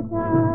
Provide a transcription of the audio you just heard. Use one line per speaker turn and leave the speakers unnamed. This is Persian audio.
राजा